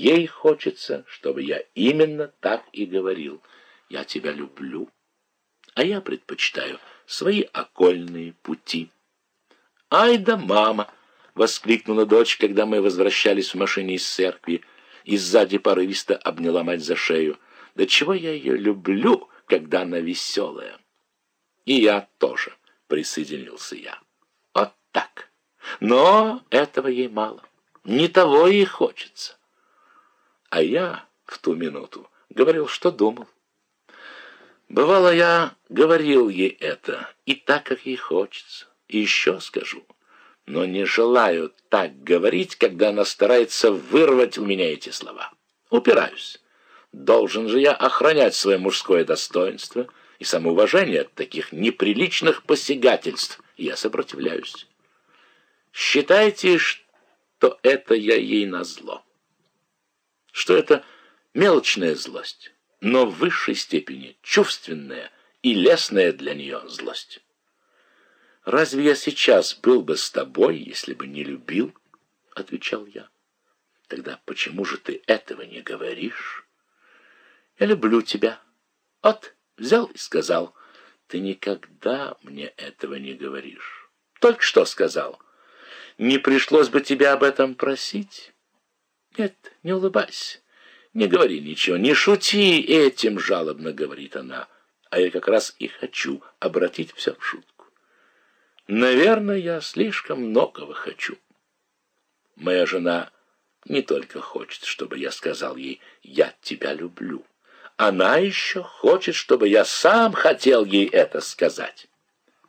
ей хочется, чтобы я именно так и говорил. Я тебя люблю, а я предпочитаю свои окольные пути. «Ай да мама!» — воскликнула дочь, когда мы возвращались в машине из церкви, и сзади порывисто обняла мать за шею. «Да чего я ее люблю, когда она веселая!» «И я тоже», — присоединился я. «Вот так. Но этого ей мало. Не того ей хочется». А я в ту минуту говорил, что думал. Бывало, я говорил ей это, и так, как ей хочется. И еще скажу, но не желаю так говорить, когда она старается вырвать у меня эти слова. Упираюсь. Должен же я охранять свое мужское достоинство и самоуважение от таких неприличных посягательств. Я сопротивляюсь. Считайте, что это я ей назло. Что это мелочная злость но в высшей степени чувственная и лесная для нее злость. «Разве я сейчас был бы с тобой, если бы не любил?» — отвечал я. «Тогда почему же ты этого не говоришь?» «Я люблю тебя». «От, взял и сказал». «Ты никогда мне этого не говоришь». «Только что сказал». «Не пришлось бы тебя об этом просить?» «Нет, не улыбайся». «Не говори ничего, не шути этим», — жалобно говорит она. А я как раз и хочу обратить все в шутку. Наверное, я слишком многого хочу. Моя жена не только хочет, чтобы я сказал ей «я тебя люблю», она еще хочет, чтобы я сам хотел ей это сказать.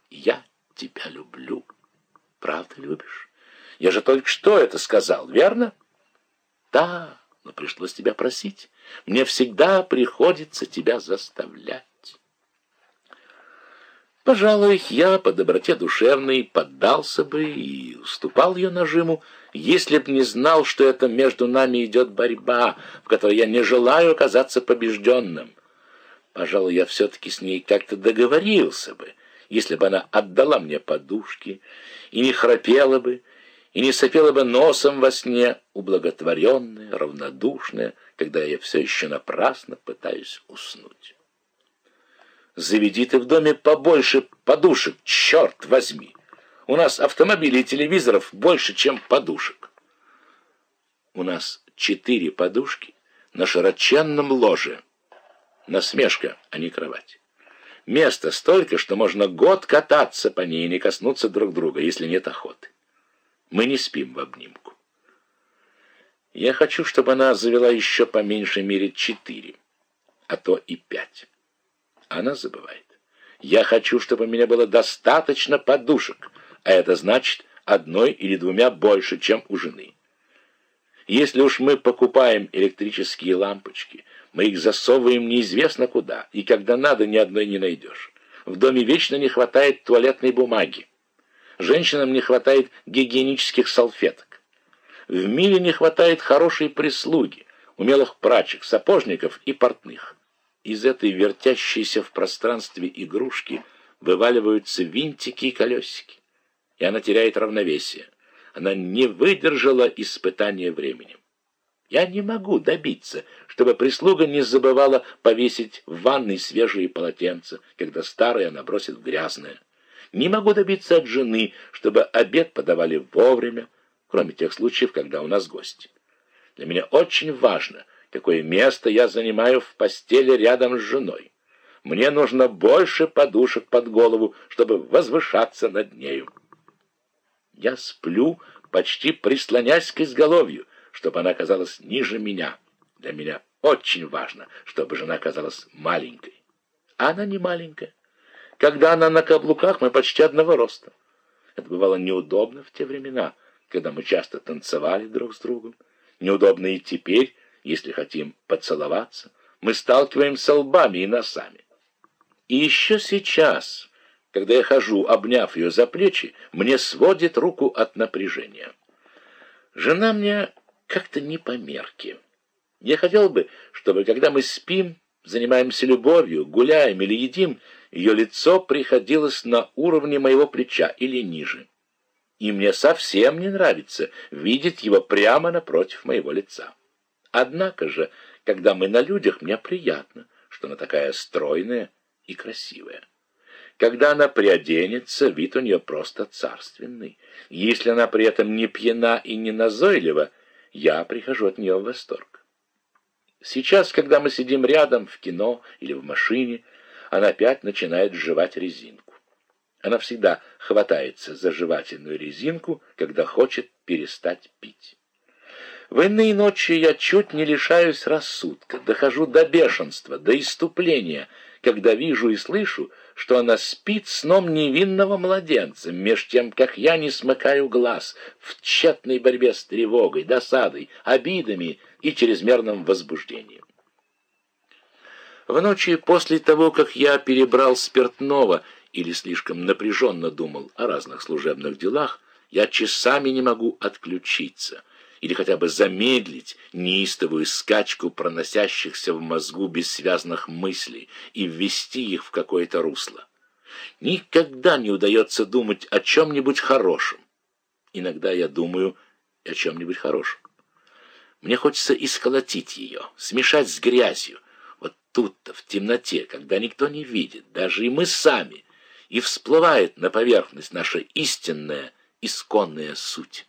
«Я тебя люблю». Правда любишь? Я же только что это сказал, верно? Да но пришлось тебя просить. Мне всегда приходится тебя заставлять. Пожалуй, я по доброте душевной поддался бы и уступал ее нажиму, если б не знал, что это между нами идет борьба, в которой я не желаю оказаться побежденным. Пожалуй, я все-таки с ней как-то договорился бы, если бы она отдала мне подушки и не храпела бы, и не сопела бы носом во сне, ублаготворенная, равнодушная, когда я все еще напрасно пытаюсь уснуть. Заведи ты в доме побольше подушек, черт возьми! У нас автомобилей и телевизоров больше, чем подушек. У нас четыре подушки на широченном ложе. Насмешка, а не кровать. Места столько, что можно год кататься по ней и не коснуться друг друга, если нет охоты. Мы не спим в обнимку. Я хочу, чтобы она завела еще по меньшей мере четыре, а то и пять. Она забывает. Я хочу, чтобы у меня было достаточно подушек, а это значит одной или двумя больше, чем у жены. Если уж мы покупаем электрические лампочки, мы их засовываем неизвестно куда, и когда надо, ни одной не найдешь. В доме вечно не хватает туалетной бумаги. Женщинам не хватает гигиенических салфеток. В мире не хватает хорошей прислуги, умелых прачек, сапожников и портных. Из этой вертящейся в пространстве игрушки вываливаются винтики и колесики, и она теряет равновесие. Она не выдержала испытания временем. Я не могу добиться, чтобы прислуга не забывала повесить в ванной свежие полотенца, когда старые она бросит в грязное. Не могу добиться от жены, чтобы обед подавали вовремя, кроме тех случаев, когда у нас гости. Для меня очень важно, какое место я занимаю в постели рядом с женой. Мне нужно больше подушек под голову, чтобы возвышаться над нею. Я сплю, почти прислонясь к изголовью, чтобы она казалась ниже меня. Для меня очень важно, чтобы жена казалась маленькой. А она не маленькая. Когда она на каблуках, мы почти одного роста. Это бывало неудобно в те времена, когда мы часто танцевали друг с другом. Неудобно и теперь, если хотим поцеловаться. Мы сталкиваемся лбами и носами. И еще сейчас, когда я хожу, обняв ее за плечи, мне сводит руку от напряжения. Жена мне как-то не по мерке. Я хотел бы, чтобы, когда мы спим, занимаемся любовью, гуляем или едим, ее лицо приходилось на уровне моего плеча или ниже. И мне совсем не нравится видеть его прямо напротив моего лица. Однако же, когда мы на людях, мне приятно, что она такая стройная и красивая. Когда она приоденется, вид у нее просто царственный. Если она при этом не пьяна и не назойлива, я прихожу от нее в восторг. Сейчас, когда мы сидим рядом в кино или в машине, она опять начинает жевать резинку. Она всегда хватается за жевательную резинку, когда хочет перестать пить. В иные ночи я чуть не лишаюсь рассудка, дохожу до бешенства, до иступления, когда вижу и слышу, что она спит сном невинного младенца, меж тем, как я не смыкаю глаз в тщетной борьбе с тревогой, досадой, обидами и чрезмерным возбуждением. В ночи после того, как я перебрал спиртного или слишком напряженно думал о разных служебных делах, я часами не могу отключиться — или хотя бы замедлить неистовую скачку проносящихся в мозгу бессвязных мыслей и ввести их в какое-то русло. Никогда не удается думать о чем-нибудь хорошем. Иногда я думаю о чем-нибудь хорошем. Мне хочется исколотить ее, смешать с грязью. Тут-то, в темноте, когда никто не видит, даже и мы сами, и всплывает на поверхность наша истинная, исконная суть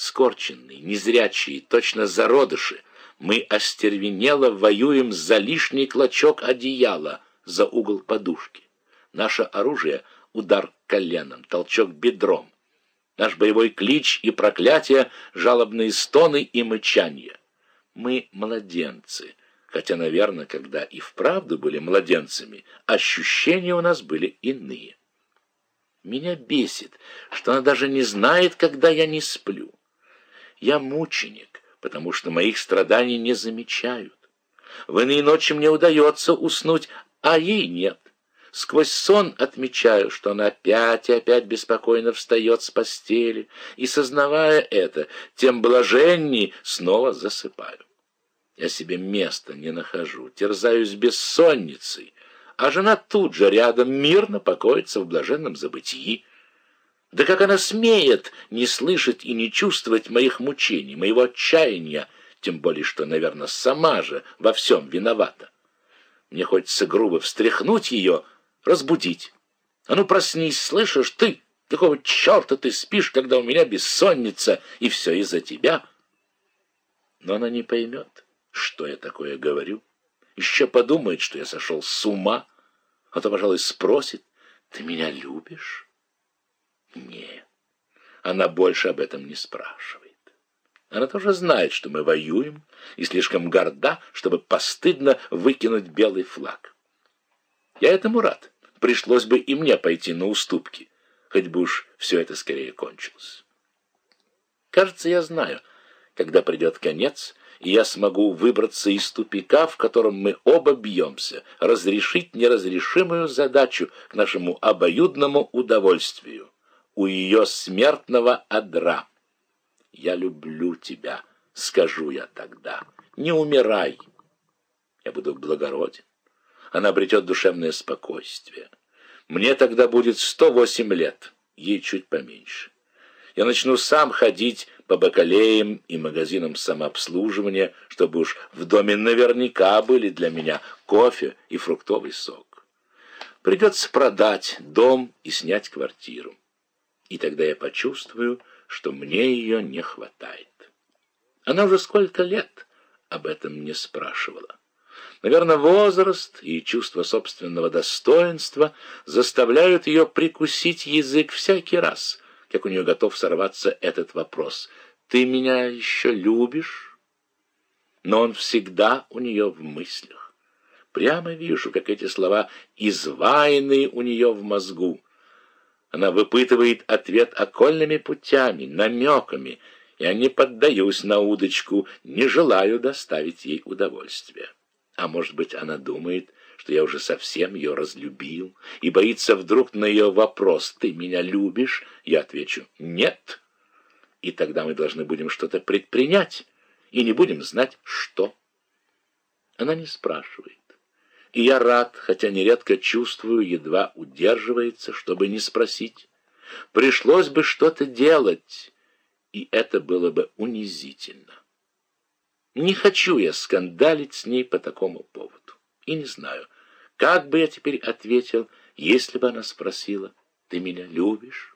скорченные, незрячие, точно зародыши, мы остервенело воюем за лишний клочок одеяла, за угол подушки. Наше оружие — удар коленом, толчок бедром. Наш боевой клич и проклятие — жалобные стоны и мычания. Мы младенцы, хотя, наверное, когда и вправду были младенцами, ощущения у нас были иные. Меня бесит, что она даже не знает, когда я не сплю. Я мученик, потому что моих страданий не замечают. В иные ночи мне удается уснуть, а ей нет. Сквозь сон отмечаю, что она опять и опять беспокойно встает с постели, и, сознавая это, тем блаженней снова засыпаю. Я себе места не нахожу, терзаюсь бессонницей, а жена тут же рядом мирно покоится в блаженном забытии. Да как она смеет не слышать и не чувствовать моих мучений, моего отчаяния, тем более что, наверное, сама же во всем виновата. Мне хочется грубо встряхнуть ее, разбудить. А ну проснись, слышишь, ты, какого черта ты спишь, когда у меня бессонница, и все из-за тебя? Но она не поймет, что я такое говорю. Еще подумает, что я сошел с ума, а то, пожалуй, спросит, ты меня любишь? Нет, она больше об этом не спрашивает. Она тоже знает, что мы воюем, и слишком горда, чтобы постыдно выкинуть белый флаг. Я этому рад. Пришлось бы и мне пойти на уступки, хоть бы уж все это скорее кончилось. Кажется, я знаю, когда придет конец, и я смогу выбраться из тупика, в котором мы оба бьемся, разрешить неразрешимую задачу к нашему обоюдному удовольствию у ее смертного одра. «Я люблю тебя», — скажу я тогда. «Не умирай». Я буду благороден. Она обретет душевное спокойствие. Мне тогда будет сто восемь лет, ей чуть поменьше. Я начну сам ходить по бакалеям и магазинам самообслуживания, чтобы уж в доме наверняка были для меня кофе и фруктовый сок. Придется продать дом и снять квартиру и тогда я почувствую, что мне ее не хватает. Она уже сколько лет об этом не спрашивала. Наверное, возраст и чувство собственного достоинства заставляют ее прикусить язык всякий раз, как у нее готов сорваться этот вопрос. «Ты меня еще любишь?» Но он всегда у нее в мыслях. Прямо вижу, как эти слова изваяны у нее в мозгу. Она выпытывает ответ окольными путями, намеками. Я не поддаюсь на удочку, не желаю доставить ей удовольствие. А может быть, она думает, что я уже совсем ее разлюбил, и боится вдруг на ее вопрос «Ты меня любишь?» Я отвечу «Нет». И тогда мы должны будем что-то предпринять, и не будем знать, что. Она не спрашивает. И я рад, хотя нередко чувствую, едва удерживается, чтобы не спросить. Пришлось бы что-то делать, и это было бы унизительно. Не хочу я скандалить с ней по такому поводу. И не знаю, как бы я теперь ответил, если бы она спросила, «Ты меня любишь?»